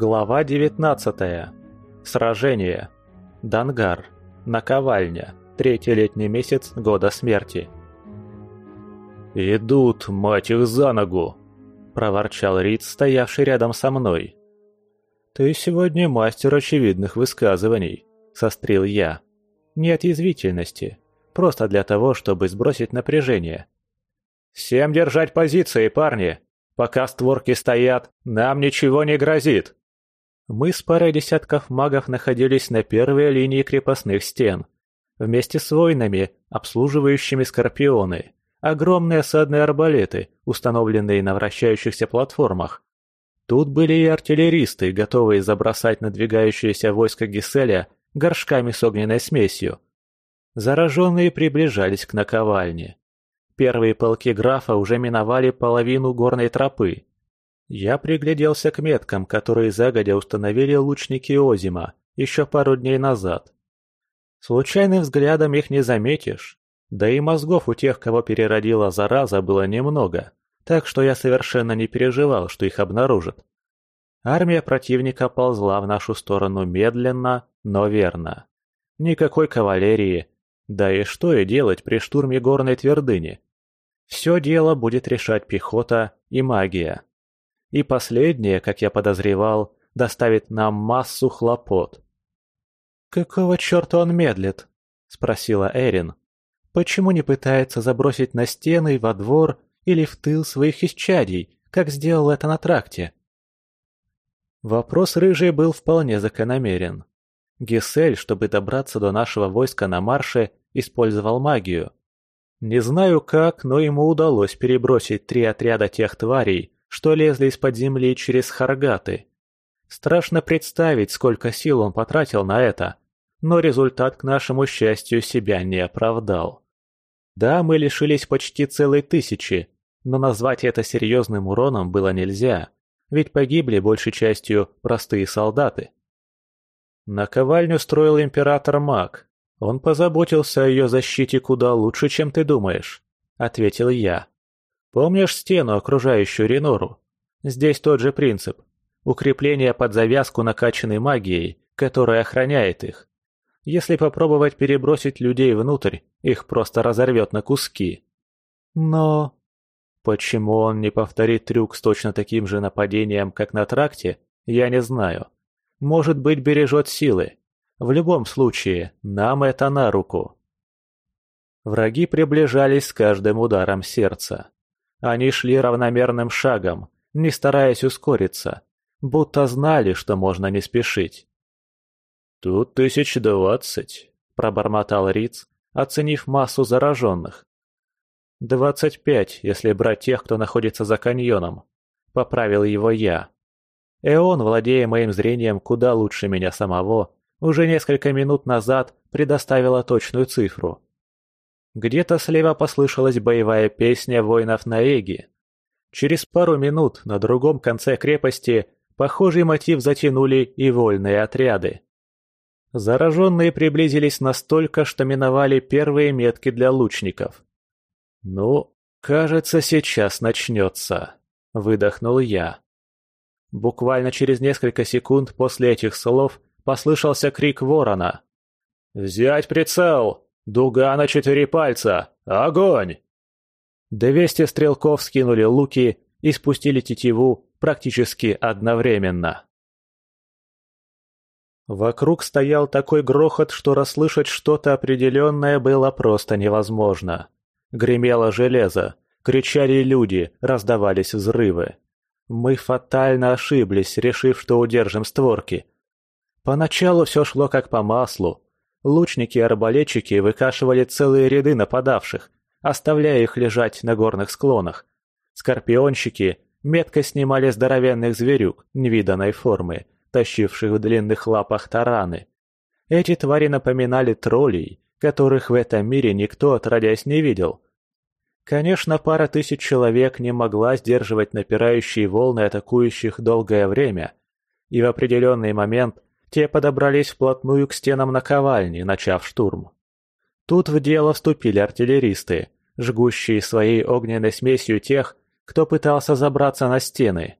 Глава 19. Сражение. Дангар. Наковальня. Третий летний месяц года смерти. «Идут, мать их, за ногу!» – проворчал Рид, стоявший рядом со мной. «Ты сегодня мастер очевидных высказываний», – сострил я. «Нет язвительности. Просто для того, чтобы сбросить напряжение». «Всем держать позиции, парни! Пока створки стоят, нам ничего не грозит!» Мы с парой десятков магов находились на первой линии крепостных стен. Вместе с воинами, обслуживающими скорпионы. Огромные осадные арбалеты, установленные на вращающихся платформах. Тут были и артиллеристы, готовые забросать надвигающееся войско Гиселя горшками с огненной смесью. Зараженные приближались к наковальне. Первые полки графа уже миновали половину горной тропы. Я пригляделся к меткам, которые загодя установили лучники Озима еще пару дней назад. Случайным взглядом их не заметишь, да и мозгов у тех, кого переродила зараза, было немного, так что я совершенно не переживал, что их обнаружат. Армия противника ползла в нашу сторону медленно, но верно. Никакой кавалерии, да и что и делать при штурме горной твердыни. Все дело будет решать пехота и магия. И последнее, как я подозревал, доставит нам массу хлопот. «Какого черта он медлит?» – спросила Эрин. «Почему не пытается забросить на стены, во двор или в тыл своих исчадий, как сделал это на тракте?» Вопрос рыжий был вполне закономерен. Гесель, чтобы добраться до нашего войска на марше, использовал магию. Не знаю как, но ему удалось перебросить три отряда тех тварей, что лезли из-под земли через Харгаты. Страшно представить, сколько сил он потратил на это, но результат, к нашему счастью, себя не оправдал. Да, мы лишились почти целой тысячи, но назвать это серьезным уроном было нельзя, ведь погибли большей частью простые солдаты. Наковальню строил император Мак. Он позаботился о ее защите куда лучше, чем ты думаешь, ответил я. Помнишь стену, окружающую Ренору? Здесь тот же принцип. Укрепление под завязку накачанной магией, которая охраняет их. Если попробовать перебросить людей внутрь, их просто разорвет на куски. Но... Почему он не повторит трюк с точно таким же нападением, как на тракте, я не знаю. Может быть, бережет силы. В любом случае, нам это на руку. Враги приближались с каждым ударом сердца. Они шли равномерным шагом, не стараясь ускориться, будто знали, что можно не спешить. «Тут тысяч двадцать», — пробормотал Риц, оценив массу зараженных. «Двадцать пять, если брать тех, кто находится за каньоном», — поправил его я. Эон, владея моим зрением куда лучше меня самого, уже несколько минут назад предоставила точную цифру. Где-то слева послышалась боевая песня воинов Наэги. Через пару минут на другом конце крепости похожий мотив затянули и вольные отряды. Зараженные приблизились настолько, что миновали первые метки для лучников. «Ну, кажется, сейчас начнется», — выдохнул я. Буквально через несколько секунд после этих слов послышался крик ворона. «Взять прицел!» Дуга на четыре пальца! Огонь!» Двести стрелков скинули луки и спустили тетиву практически одновременно. Вокруг стоял такой грохот, что расслышать что-то определенное было просто невозможно. Гремело железо, кричали люди, раздавались взрывы. Мы фатально ошиблись, решив, что удержим створки. Поначалу все шло как по маслу, Лучники и арбалетчики выкашивали целые ряды нападавших, оставляя их лежать на горных склонах. Скорпионщики метко снимали здоровенных зверюк невиданной формы, тащивших в длинных лапах тараны. Эти твари напоминали троллей, которых в этом мире никто отродясь не видел. Конечно, пара тысяч человек не могла сдерживать напирающие волны атакующих долгое время, и в определенный момент те подобрались вплотную к стенам наковальни, начав штурм. Тут в дело вступили артиллеристы, жгущие своей огненной смесью тех, кто пытался забраться на стены.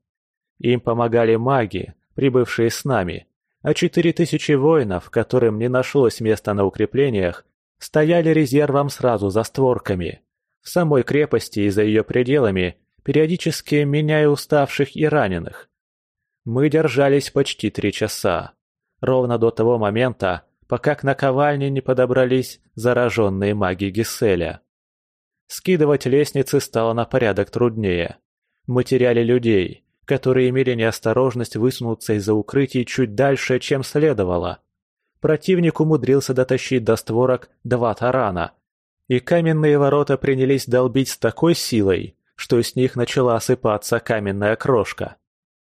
Им помогали маги, прибывшие с нами, а четыре тысячи воинов, которым не нашлось места на укреплениях, стояли резервом сразу за створками. В самой крепости и за ее пределами, периодически меняя уставших и раненых. Мы держались почти три часа. Ровно до того момента, пока к наковальне не подобрались зараженные маги Гиселя. Скидывать лестницы стало на порядок труднее. Мы теряли людей, которые имели неосторожность высунуться из-за укрытий чуть дальше, чем следовало. Противник умудрился дотащить до створок два тарана, и каменные ворота принялись долбить с такой силой, что с них начала осыпаться каменная крошка.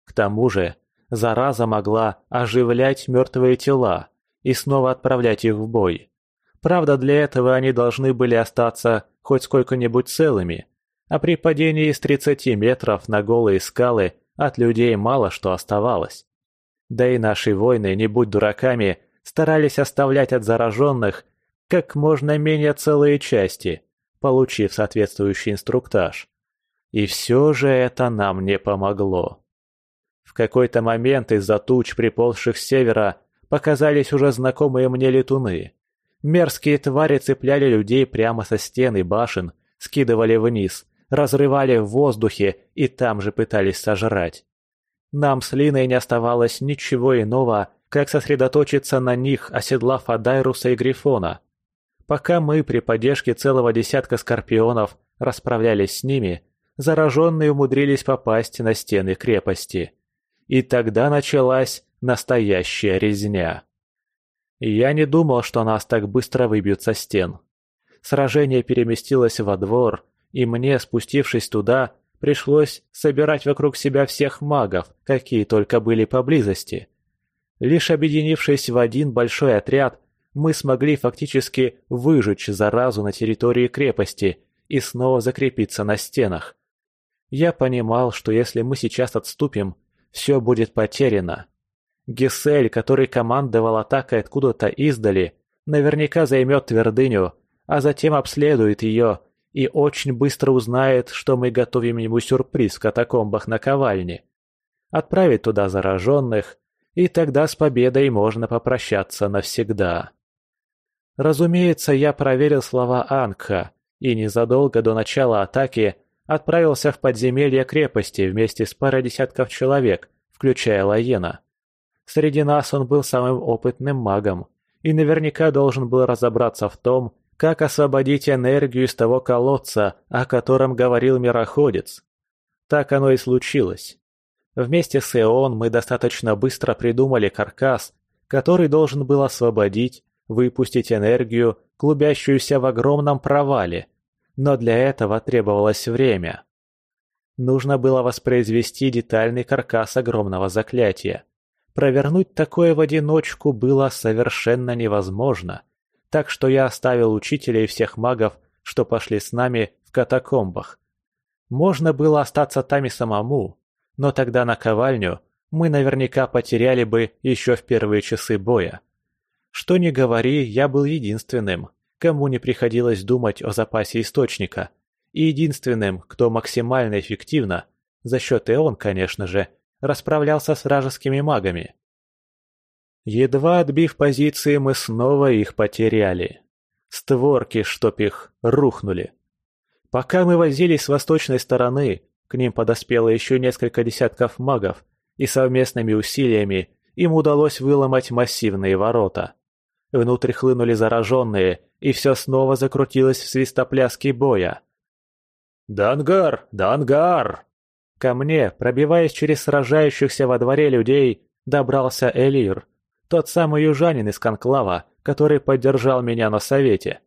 К тому же, зараза могла оживлять мертвые тела и снова отправлять их в бой. Правда, для этого они должны были остаться хоть сколько-нибудь целыми, а при падении из 30 метров на голые скалы от людей мало что оставалось. Да и наши воины, не будь дураками, старались оставлять от зараженных как можно менее целые части, получив соответствующий инструктаж. И все же это нам не помогло. В какой-то момент из-за туч, приползших с севера, показались уже знакомые мне летуны. Мерзкие твари цепляли людей прямо со стен и башен, скидывали вниз, разрывали в воздухе и там же пытались сожрать. Нам с Линой не оставалось ничего иного, как сосредоточиться на них, оседлав Адайруса и Грифона. Пока мы при поддержке целого десятка скорпионов расправлялись с ними, зараженные умудрились попасть на стены крепости. И тогда началась настоящая резня. Я не думал, что нас так быстро выбьют со стен. Сражение переместилось во двор, и мне, спустившись туда, пришлось собирать вокруг себя всех магов, какие только были поблизости. Лишь объединившись в один большой отряд, мы смогли фактически выжечь заразу на территории крепости и снова закрепиться на стенах. Я понимал, что если мы сейчас отступим, все будет потеряно. Гесель, который командовал атакой откуда-то издали, наверняка займет твердыню, а затем обследует ее и очень быстро узнает, что мы готовим ему сюрприз в катакомбах на ковальне. Отправить туда зараженных, и тогда с победой можно попрощаться навсегда. Разумеется, я проверил слова Ангха и незадолго до начала атаки отправился в подземелье крепости вместе с парой десятков человек, включая Лаена. Среди нас он был самым опытным магом и наверняка должен был разобраться в том, как освободить энергию из того колодца, о котором говорил мироходец. Так оно и случилось. Вместе с Эон мы достаточно быстро придумали каркас, который должен был освободить, выпустить энергию, клубящуюся в огромном провале. Но для этого требовалось время. Нужно было воспроизвести детальный каркас огромного заклятия. Провернуть такое в одиночку было совершенно невозможно, так что я оставил учителя и всех магов, что пошли с нами в катакомбах. Можно было остаться там и самому, но тогда на ковальню мы наверняка потеряли бы еще в первые часы боя. Что ни говори, я был единственным, кому не приходилось думать о запасе источника, и единственным, кто максимально эффективно, за счет Эон, конечно же, расправлялся с вражескими магами. Едва отбив позиции, мы снова их потеряли. Створки, чтоб их, рухнули. Пока мы возились с восточной стороны, к ним подоспело еще несколько десятков магов, и совместными усилиями им удалось выломать массивные ворота. Внутрь хлынули зараженные, и все снова закрутилось в свистопляске боя. «Дангар! Дангар!» Ко мне, пробиваясь через сражающихся во дворе людей, добрался Элир, тот самый южанин из Конклава, который поддержал меня на совете.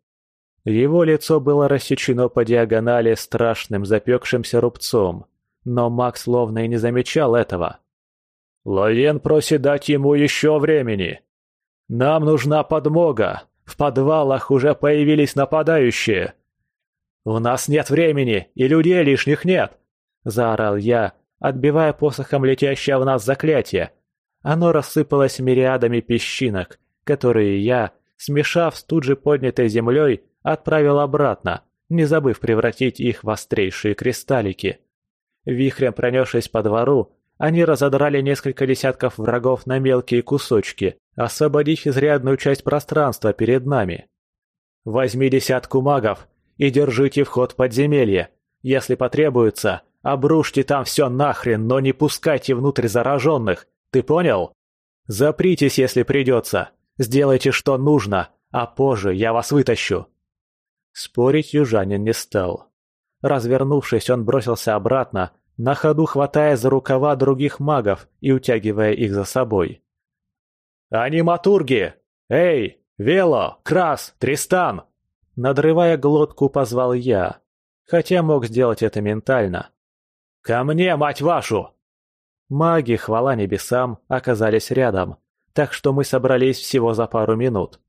Его лицо было рассечено по диагонали страшным запекшимся рубцом, но Мак словно и не замечал этого. «Лоен просит дать ему еще времени. Нам нужна подмога. В подвалах уже появились нападающие». «У нас нет времени, и людей лишних нет!» – заорал я, отбивая посохом летящее в нас заклятие. Оно рассыпалось мириадами песчинок, которые я, смешав с тут же поднятой землей, отправил обратно, не забыв превратить их в острейшие кристаллики. Вихрем пронесшись по двору, Они разодрали несколько десятков врагов на мелкие кусочки, освободив изрядную часть пространства перед нами. «Возьми десятку магов и держите вход в подземелье. Если потребуется, обрушьте там все нахрен, но не пускайте внутрь зараженных. Ты понял? Запритесь, если придется. Сделайте, что нужно, а позже я вас вытащу». Спорить южанин не стал. Развернувшись, он бросился обратно, на ходу хватая за рукава других магов и утягивая их за собой. «Аниматурги! Эй, Вело, Крас, Тристан!» Надрывая глотку, позвал я, хотя мог сделать это ментально. «Ко мне, мать вашу!» Маги, хвала небесам, оказались рядом, так что мы собрались всего за пару минут.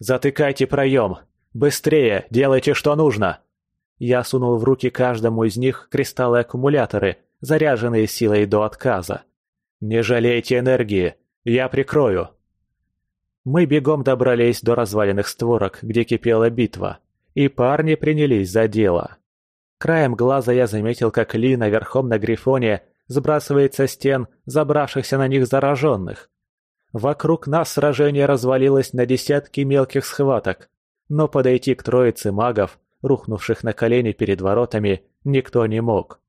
«Затыкайте проем! Быстрее, делайте, что нужно!» Я сунул в руки каждому из них кристаллы-аккумуляторы, заряженные силой до отказа. «Не жалейте энергии, я прикрою!» Мы бегом добрались до разваленных створок, где кипела битва, и парни принялись за дело. Краем глаза я заметил, как Лина верхом на Грифоне сбрасывает со стен забравшихся на них зараженных. Вокруг нас сражение развалилось на десятки мелких схваток, но подойти к троице магов рухнувших на колени перед воротами, никто не мог.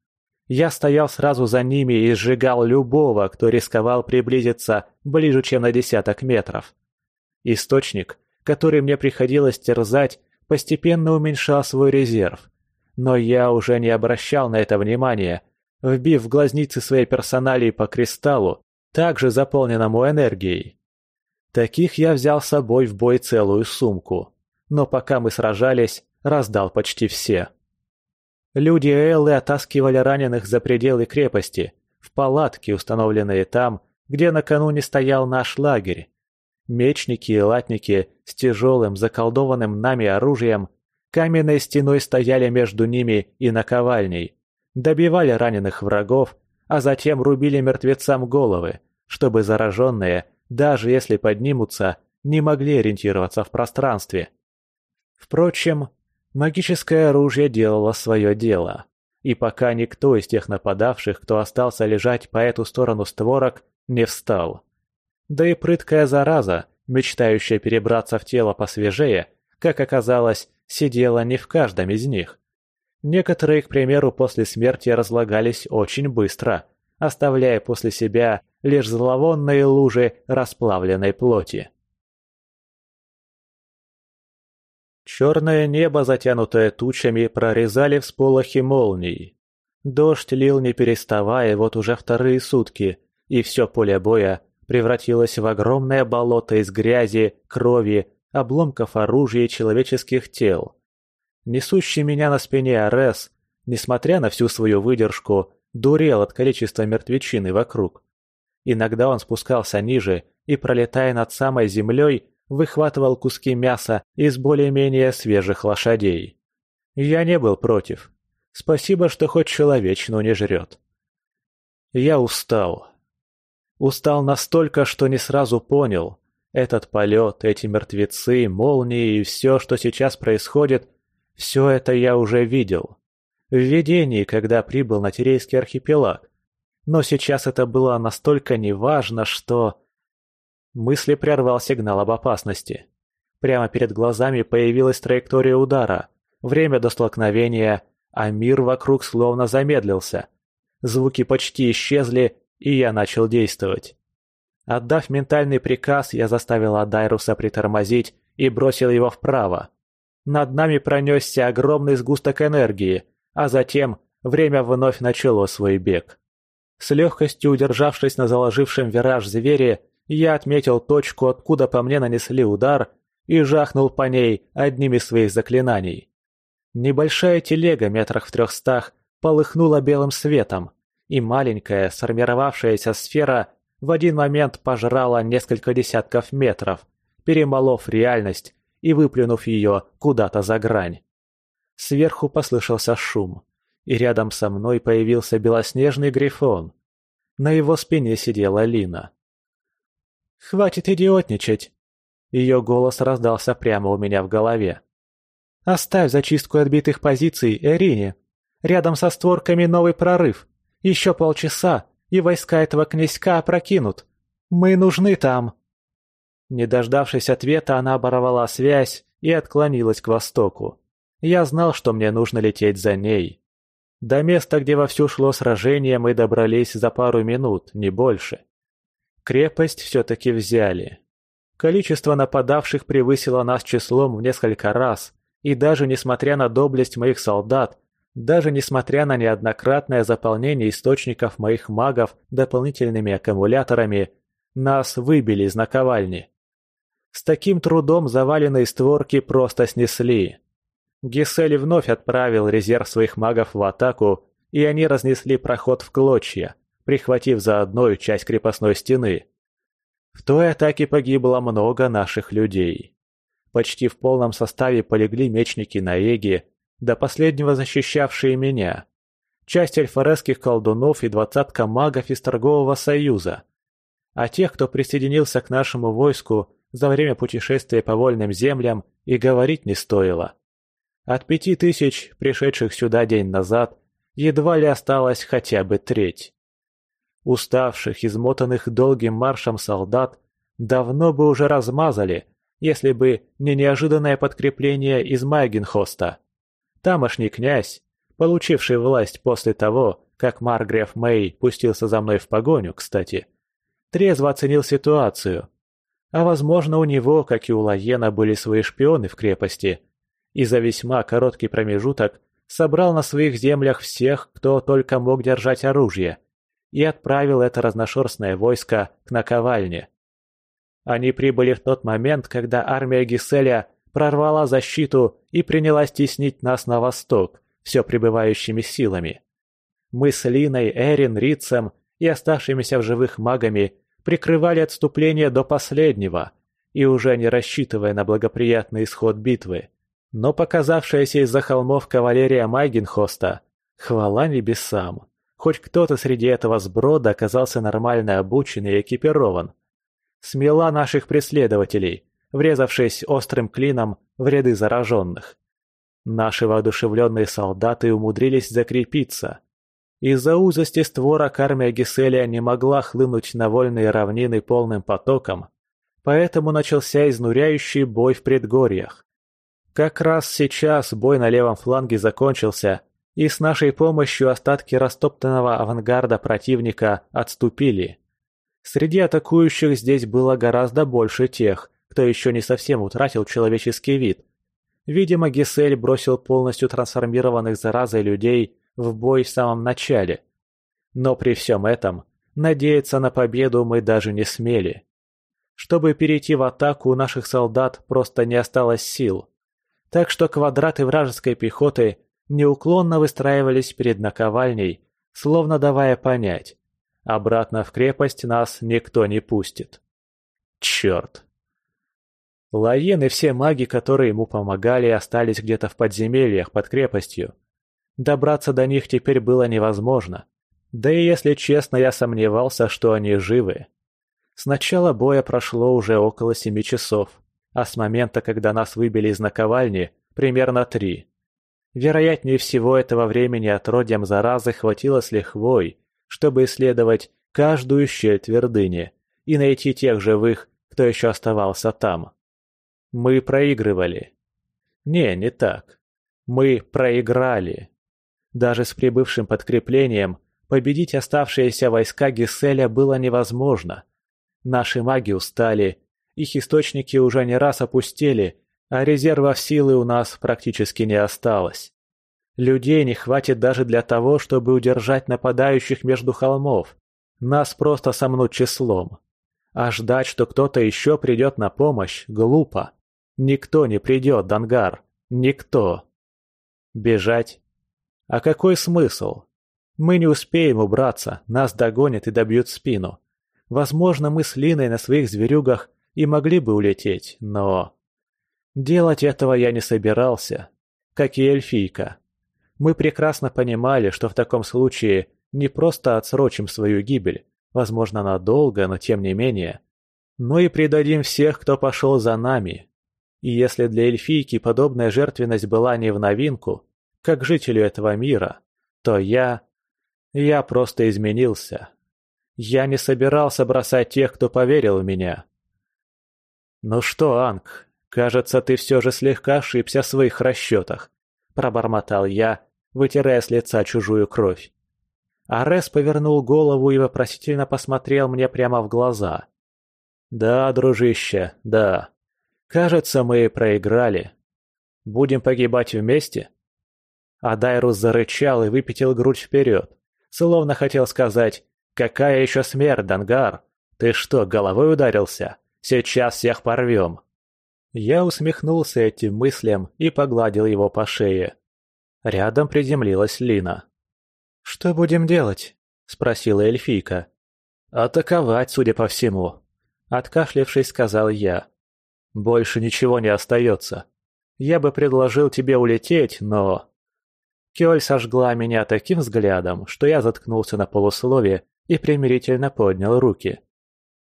Я стоял сразу за ними и сжигал любого, кто рисковал приблизиться ближе, чем на десяток метров. Источник, который мне приходилось терзать, постепенно уменьшал свой резерв. Но я уже не обращал на это внимания, вбив в глазницы своей персоналии по кристаллу, также заполненному энергией. Таких я взял с собой в бой целую сумку. Но пока мы сражались, раздал почти все. Люди Эллы оттаскивали раненых за пределы крепости, в палатки, установленные там, где накануне стоял наш лагерь. Мечники и латники с тяжелым, заколдованным нами оружием каменной стеной стояли между ними и наковальней, добивали раненых врагов, а затем рубили мертвецам головы, чтобы зараженные, даже если поднимутся, не могли ориентироваться в пространстве. Впрочем, Магическое оружие делало свое дело. И пока никто из тех нападавших, кто остался лежать по эту сторону створок, не встал. Да и прыткая зараза, мечтающая перебраться в тело посвежее, как оказалось, сидела не в каждом из них. Некоторые, к примеру, после смерти разлагались очень быстро, оставляя после себя лишь зловонные лужи расплавленной плоти. Черное небо, затянутое тучами, прорезали всполохи молний. Дождь лил не переставая вот уже вторые сутки, и все поле боя превратилось в огромное болото из грязи, крови, обломков оружия и человеческих тел. Несущий меня на спине Арес, несмотря на всю свою выдержку, дурел от количества мертвечины вокруг. Иногда он спускался ниже и, пролетая над самой землей, выхватывал куски мяса из более-менее свежих лошадей. Я не был против. Спасибо, что хоть человечину не жрет. Я устал. Устал настолько, что не сразу понял. Этот полет, эти мертвецы, молнии и все, что сейчас происходит, все это я уже видел. В видении, когда прибыл на Терейский архипелаг. Но сейчас это было настолько неважно, что... Мысли прервал сигнал об опасности. Прямо перед глазами появилась траектория удара, время до столкновения, а мир вокруг словно замедлился. Звуки почти исчезли, и я начал действовать. Отдав ментальный приказ, я заставил Адайруса притормозить и бросил его вправо. Над нами пронесся огромный сгусток энергии, а затем время вновь начало свой бег. С легкостью удержавшись на заложившем вираж звере, я отметил точку, откуда по мне нанесли удар, и жахнул по ней одним из своих заклинаний. Небольшая телега метрах в трехстах полыхнула белым светом, и маленькая сформировавшаяся сфера в один момент пожрала несколько десятков метров, перемолов реальность и выплюнув ее куда-то за грань. Сверху послышался шум, и рядом со мной появился белоснежный грифон. На его спине сидела Лина. «Хватит идиотничать!» Ее голос раздался прямо у меня в голове. «Оставь зачистку отбитых позиций Эрине. Рядом со створками новый прорыв. Еще полчаса, и войска этого князька опрокинут. Мы нужны там!» Не дождавшись ответа, она оборвала связь и отклонилась к востоку. Я знал, что мне нужно лететь за ней. До места, где вовсю шло сражение, мы добрались за пару минут, не больше. Крепость все-таки взяли. Количество нападавших превысило нас числом в несколько раз, и даже несмотря на доблесть моих солдат, даже несмотря на неоднократное заполнение источников моих магов дополнительными аккумуляторами, нас выбили из наковальни. С таким трудом заваленные створки просто снесли. Гисель вновь отправил резерв своих магов в атаку, и они разнесли проход в клочья, прихватив заодно и часть крепостной стены. В той атаке погибло много наших людей. Почти в полном составе полегли мечники Наеги, до последнего защищавшие меня. Часть альфаресских колдунов и двадцатка магов из торгового союза. А тех, кто присоединился к нашему войску за время путешествия по вольным землям, и говорить не стоило. От пяти тысяч, пришедших сюда день назад, едва ли осталось хотя бы треть. Уставших, измотанных долгим маршем солдат давно бы уже размазали, если бы не неожиданное подкрепление из Майгенхоста. Тамошний князь, получивший власть после того, как Маргреф Мэй пустился за мной в погоню, кстати, трезво оценил ситуацию. А возможно, у него, как и у Лаена, были свои шпионы в крепости, и за весьма короткий промежуток собрал на своих землях всех, кто только мог держать оружие, и отправил это разношерстное войско к наковальне. Они прибыли в тот момент, когда армия Гиселя прорвала защиту и принялась теснить нас на восток, все прибывающими силами. Мы с Линой, Эрин, Рицем и оставшимися в живых магами прикрывали отступление до последнего и уже не рассчитывая на благоприятный исход битвы. Но показавшаяся из-за холмов кавалерия Майгенхоста, хвала небесам, хоть кто-то среди этого сброда оказался нормально обучен и экипирован. Смела наших преследователей, врезавшись острым клином в ряды зараженных. Наши воодушевленные солдаты умудрились закрепиться. Из-за узости створок армия Гиселия не могла хлынуть на вольные равнины полным потоком, поэтому начался изнуряющий бой в предгорьях. Как раз сейчас бой на левом фланге закончился, и с нашей помощью остатки растоптанного авангарда противника отступили. Среди атакующих здесь было гораздо больше тех, кто еще не совсем утратил человеческий вид. Видимо, Гисель бросил полностью трансформированных заразой людей в бой в самом начале. Но при всем этом, надеяться на победу мы даже не смели. Чтобы перейти в атаку, у наших солдат просто не осталось сил. Так что квадраты вражеской пехоты неуклонно выстраивались перед наковальней, словно давая понять, обратно в крепость нас никто не пустит. Черт! Лаен и все маги, которые ему помогали, остались где-то в подземельях под крепостью. Добраться до них теперь было невозможно. Да и если честно, я сомневался, что они живы. С начала боя прошло уже около семи часов, а с момента, когда нас выбили из наковальни, примерно три. Вероятнее всего, этого времени отродьям заразы хватило с лихвой, чтобы исследовать каждую щель твердыни и найти тех живых, кто еще оставался там. Мы проигрывали. Не, не так. Мы проиграли. Даже с прибывшим подкреплением победить оставшиеся войска Гиселя было невозможно. Наши маги устали, их источники уже не раз опустели, а резервов силы у нас практически не осталось. Людей не хватит даже для того, чтобы удержать нападающих между холмов. Нас просто сомнут числом. А ждать, что кто-то еще придет на помощь, глупо. Никто не придет, Дангар. Никто. Бежать? А какой смысл? Мы не успеем убраться, нас догонят и добьют спину. Возможно, мы с Линой на своих зверюгах и могли бы улететь, но... Делать этого я не собирался, как и эльфийка. Мы прекрасно понимали, что в таком случае не просто отсрочим свою гибель, возможно, надолго, но тем не менее, но и предадим всех, кто пошел за нами, и если для эльфийки подобная жертвенность была не в новинку, как жителю этого мира, то я... Я просто изменился. Я не собирался бросать тех, кто поверил в меня. «Ну что, Анг, кажется, ты все же слегка ошибся в своих расчетах», – пробормотал я, вытирая с лица чужую кровь. Арес повернул голову и вопросительно посмотрел мне прямо в глаза. «Да, дружище, да. Кажется, мы проиграли. Будем погибать вместе?» Адайрус зарычал и выпятил грудь вперед, словно хотел сказать «Какая еще смерть, Дангар? Ты что, головой ударился? Сейчас всех порвем!» Я усмехнулся этим мыслям и погладил его по шее. Рядом приземлилась Лина. «Что будем делать?» – спросила эльфийка. «Атаковать, судя по всему», – откашлившись, сказал я. «Больше ничего не остается. Я бы предложил тебе улететь, но...» Кёль сожгла меня таким взглядом, что я заткнулся на полуслове и примирительно поднял руки.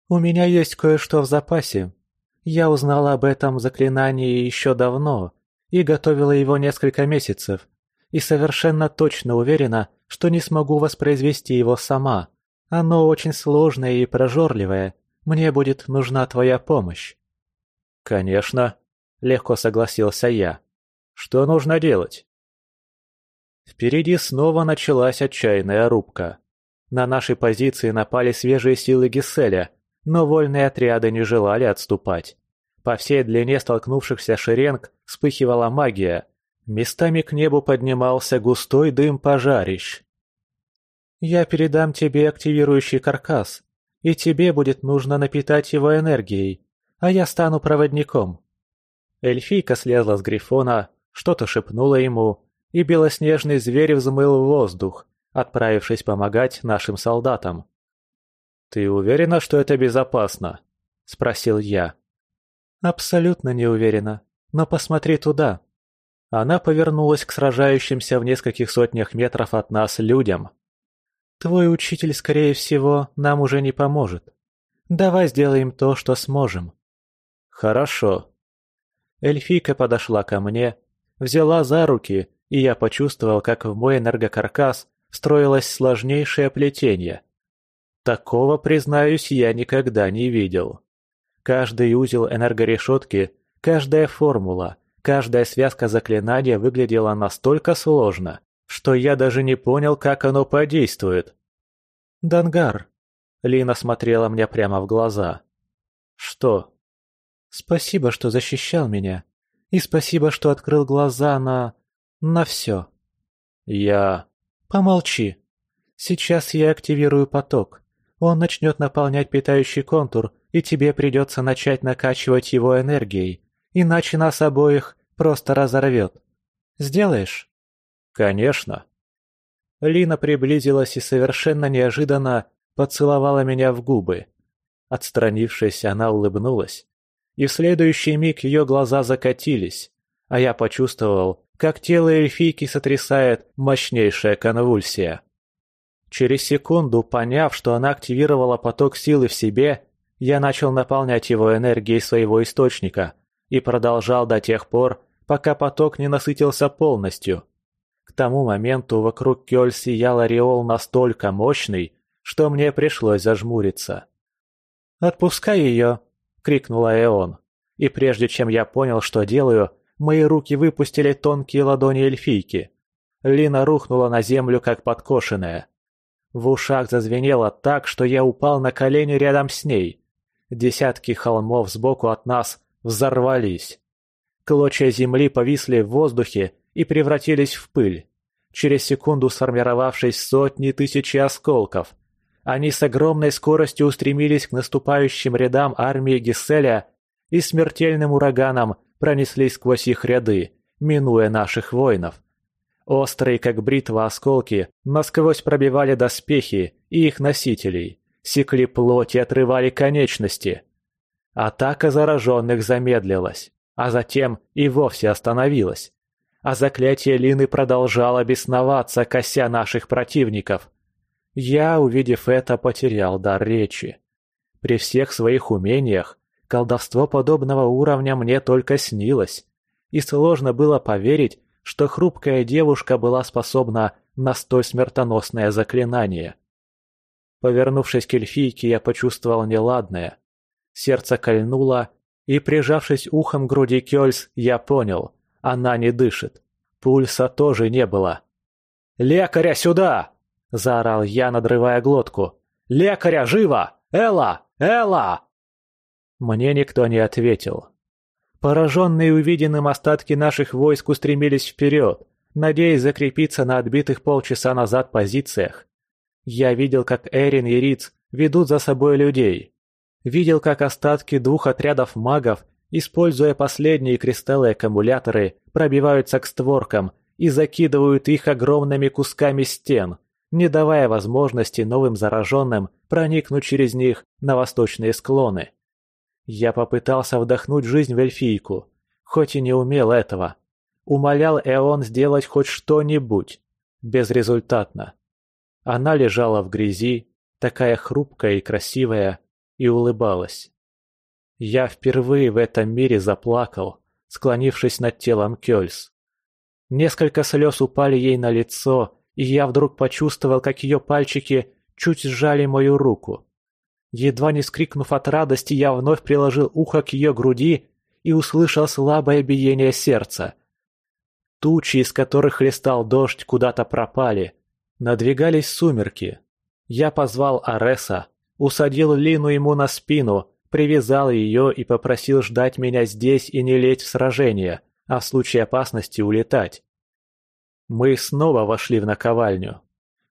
«У меня есть кое-что в запасе. Я узнала об этом заклинании еще давно и готовила его несколько месяцев, и совершенно точно уверена, что не смогу воспроизвести его сама. Оно очень сложное и прожорливое. Мне будет нужна твоя помощь». «Конечно», — легко согласился я. «Что нужно делать?» Впереди снова началась отчаянная рубка. На наши позиции напали свежие силы Гиселя, но вольные отряды не желали отступать. По всей длине столкнувшихся шеренг вспыхивала магия, Местами к небу поднимался густой дым пожарищ. «Я передам тебе активирующий каркас, и тебе будет нужно напитать его энергией, а я стану проводником». Эльфийка слезла с грифона, что-то шепнула ему, и белоснежный зверь взмыл в воздух, отправившись помогать нашим солдатам. «Ты уверена, что это безопасно?» – спросил я. «Абсолютно не уверена, но посмотри туда», она повернулась к сражающимся в нескольких сотнях метров от нас людям. «Твой учитель, скорее всего, нам уже не поможет. Давай сделаем то, что сможем». «Хорошо». Эльфийка подошла ко мне, взяла за руки, и я почувствовал, как в мой энергокаркас встроилось сложнейшее плетение. Такого, признаюсь, я никогда не видел. Каждый узел энергорешетки, каждая формула, Каждая связка заклинания выглядела настолько сложно, что я даже не понял, как оно подействует. «Дангар!» Лина смотрела мне прямо в глаза. «Что?» «Спасибо, что защищал меня. И спасибо, что открыл глаза на... на все». «Я...» «Помолчи. Сейчас я активирую поток. Он начнет наполнять питающий контур, и тебе придется начать накачивать его энергией иначе нас обоих просто разорвет. Сделаешь?» «Конечно». Лина приблизилась и совершенно неожиданно поцеловала меня в губы. Отстранившись, она улыбнулась. И в следующий миг ее глаза закатились, а я почувствовал, как тело эльфийки сотрясает мощнейшая конвульсия. Через секунду, поняв, что она активировала поток силы в себе, я начал наполнять его энергией своего источника – и продолжал до тех пор, пока поток не насытился полностью. К тому моменту вокруг Кёль сиял ореол настолько мощный, что мне пришлось зажмуриться. «Отпускай ее!» — крикнула Эон. И прежде чем я понял, что делаю, мои руки выпустили тонкие ладони эльфийки. Лина рухнула на землю, как подкошенная. В ушах зазвенело так, что я упал на колени рядом с ней. Десятки холмов сбоку от нас взорвались. Клочья земли повисли в воздухе и превратились в пыль, через секунду сформировавшись сотни тысяч осколков. Они с огромной скоростью устремились к наступающим рядам армии Гисселя и смертельным ураганом пронеслись сквозь их ряды, минуя наших воинов. Острые, как бритва, осколки насквозь пробивали доспехи и их носителей, секли плоть и отрывали конечности – Атака зараженных замедлилась, а затем и вовсе остановилась. А заклятие Лины продолжало бесноваться, кося наших противников. Я, увидев это, потерял дар речи. При всех своих умениях колдовство подобного уровня мне только снилось, и сложно было поверить, что хрупкая девушка была способна на столь смертоносное заклинание. Повернувшись к эльфийке, я почувствовал неладное. Сердце кольнуло, и, прижавшись ухом к груди Кёльс, я понял, она не дышит. Пульса тоже не было. «Лекаря сюда!» – заорал я, надрывая глотку. «Лекаря, живо! Элла! Элла!» Мне никто не ответил. Пораженные увиденным остатки наших войск устремились вперед, надеясь закрепиться на отбитых полчаса назад позициях. Я видел, как Эрин и Риц ведут за собой людей. Видел, как остатки двух отрядов магов, используя последние кристаллы-аккумуляторы, пробиваются к створкам и закидывают их огромными кусками стен, не давая возможности новым зараженным проникнуть через них на восточные склоны. Я попытался вдохнуть жизнь в эльфийку, хоть и не умел этого. Умолял Эон сделать хоть что-нибудь. Безрезультатно. Она лежала в грязи, такая хрупкая и красивая, и улыбалась. Я впервые в этом мире заплакал, склонившись над телом Кёльс. Несколько слез упали ей на лицо, и я вдруг почувствовал, как ее пальчики чуть сжали мою руку. Едва не скрикнув от радости, я вновь приложил ухо к ее груди и услышал слабое биение сердца. Тучи, из которых хлестал дождь, куда-то пропали. Надвигались сумерки. Я позвал Ареса, усадил Лину ему на спину, привязал ее и попросил ждать меня здесь и не лезть в сражение, а в случае опасности улетать. Мы снова вошли в наковальню.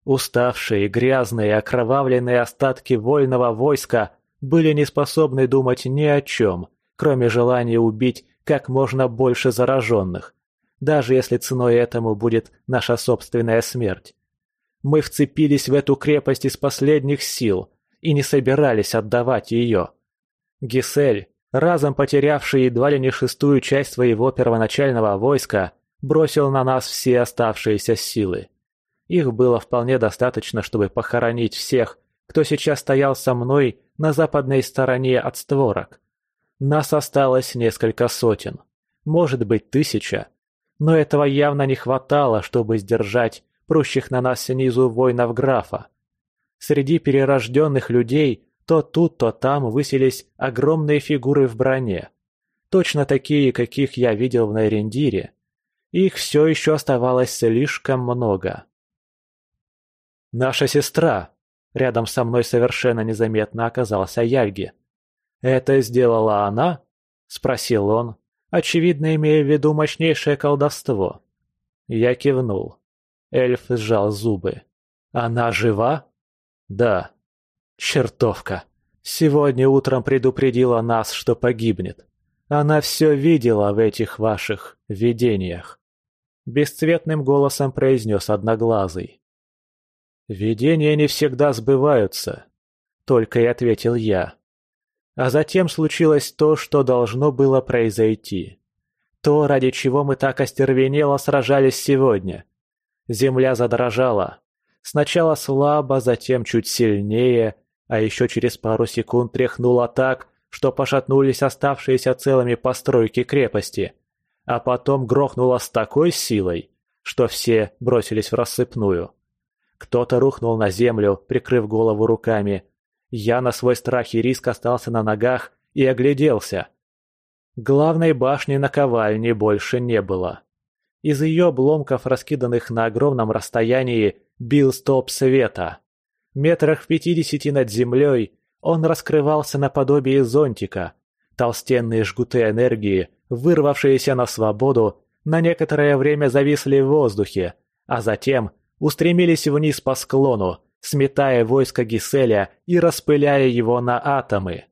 Уставшие, грязные, окровавленные остатки вольного войска были не способны думать ни о чем, кроме желания убить как можно больше зараженных, даже если ценой этому будет наша собственная смерть. Мы вцепились в эту крепость из последних сил и не собирались отдавать ее. Гисель, разом потерявший едва ли не шестую часть своего первоначального войска, бросил на нас все оставшиеся силы. Их было вполне достаточно, чтобы похоронить всех, кто сейчас стоял со мной на западной стороне от створок. Нас осталось несколько сотен, может быть тысяча, но этого явно не хватало, чтобы сдержать прущих на нас снизу воинов графа. Среди перерожденных людей то тут, то там высились огромные фигуры в броне. Точно такие, каких я видел в Найрендире. Их все еще оставалось слишком много. «Наша сестра!» Рядом со мной совершенно незаметно оказался Яльги. «Это сделала она?» – спросил он, очевидно имея в виду мощнейшее колдовство. Я кивнул. Эльф сжал зубы. «Она жива?» «Да». «Чертовка! Сегодня утром предупредила нас, что погибнет. Она все видела в этих ваших видениях». Бесцветным голосом произнес Одноглазый. «Видения не всегда сбываются», — только и ответил я. А затем случилось то, что должно было произойти. То, ради чего мы так остервенело сражались сегодня. Земля задрожала. Сначала слабо, затем чуть сильнее, а еще через пару секунд тряхнула так, что пошатнулись оставшиеся целыми постройки крепости. А потом грохнула с такой силой, что все бросились в рассыпную. Кто-то рухнул на землю, прикрыв голову руками. Я на свой страх и риск остался на ногах и огляделся. Главной башни наковальни больше не было. Из ее обломков, раскиданных на огромном расстоянии, бил столб света. Метрах в пятидесяти над землей он раскрывался наподобие зонтика. Толстенные жгуты энергии, вырвавшиеся на свободу, на некоторое время зависли в воздухе, а затем устремились вниз по склону, сметая войско Гиселя и распыляя его на атомы.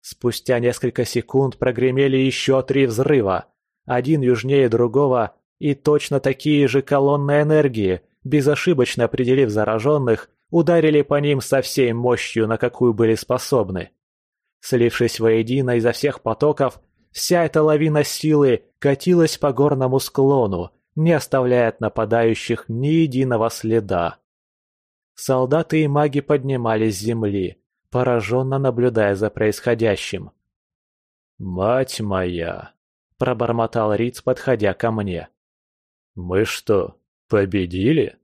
Спустя несколько секунд прогремели еще три взрыва, один южнее другого, и точно такие же колонны энергии, безошибочно определив зараженных, ударили по ним со всей мощью, на какую были способны. Слившись воедино изо всех потоков, вся эта лавина силы катилась по горному склону, не оставляя от нападающих ни единого следа. Солдаты и маги поднимались с земли, пораженно наблюдая за происходящим. «Мать моя!» – пробормотал Риц, подходя ко мне. «Мы что, победили?»